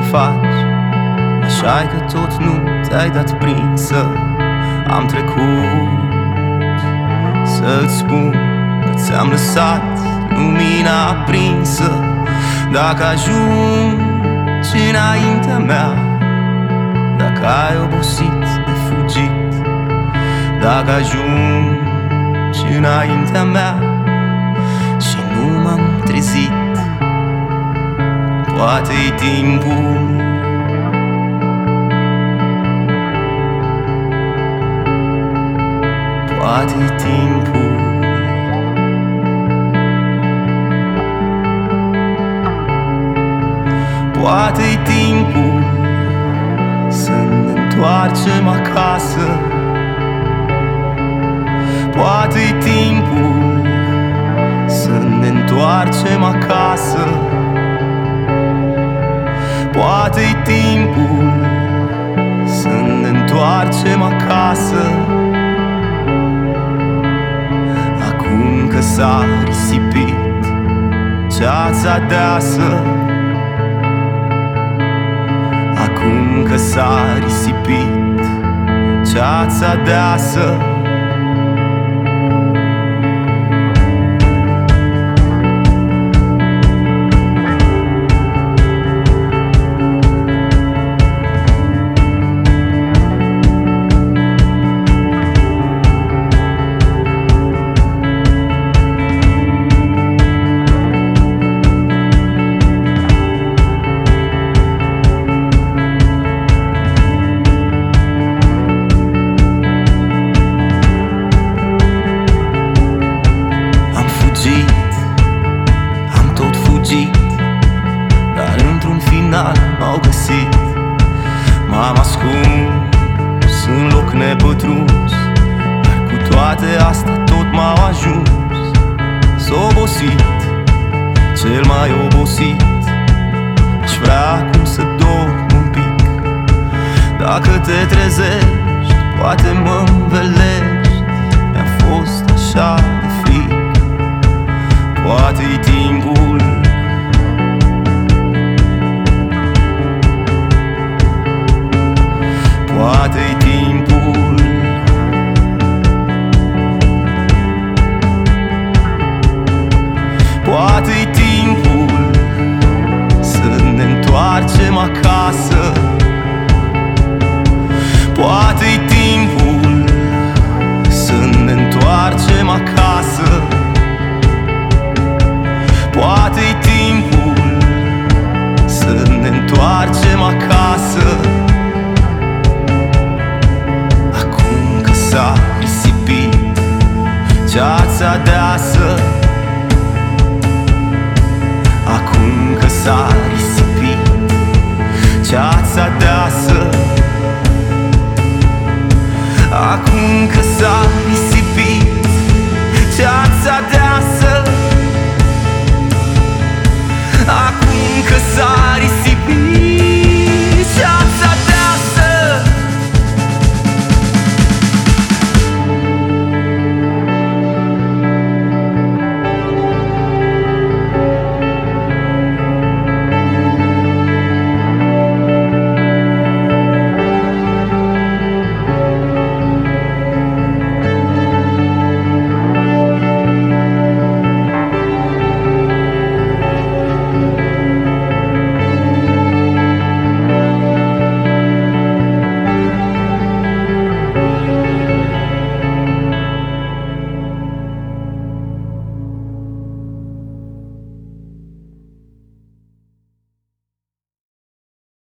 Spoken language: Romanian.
faci? Așa că tot nu te-ai dat prinsă Am trecut. Să-ți spun că ți-am lăsat lumina aprinsă. Dacă ajungi înaintea mea Dacă ai obosit de fugit Dacă ajungi înaintea mea Poate-i timpul. Poate-i timpul. Poate-i timpul Să ne întoarcem acasă. Poate-i timpul Să ne întoarcem acasă Poate-i timpul Să ne întoarcem acasă. Acum că s-a risipit Ceața deasă. Acum că s-a risipit Ceața deasă M-am ascuns în loc nepătruns Dar cu toate astea tot m-au ajuns. S-a obosit, cel mai obosit Aș vrea acum să dorm un pic. Dacă te trezești, poate mă învelești aruncat-i timpul. Poate-i timpul să ne întoarcem acasă. Poate-i timpul să ne întoarcem acasă. Poate-i timpul să ne întoarcem viața deasă Acum că s-a risipit ceața deasă Acum că s-a risipit ceața deasă Acum că s-a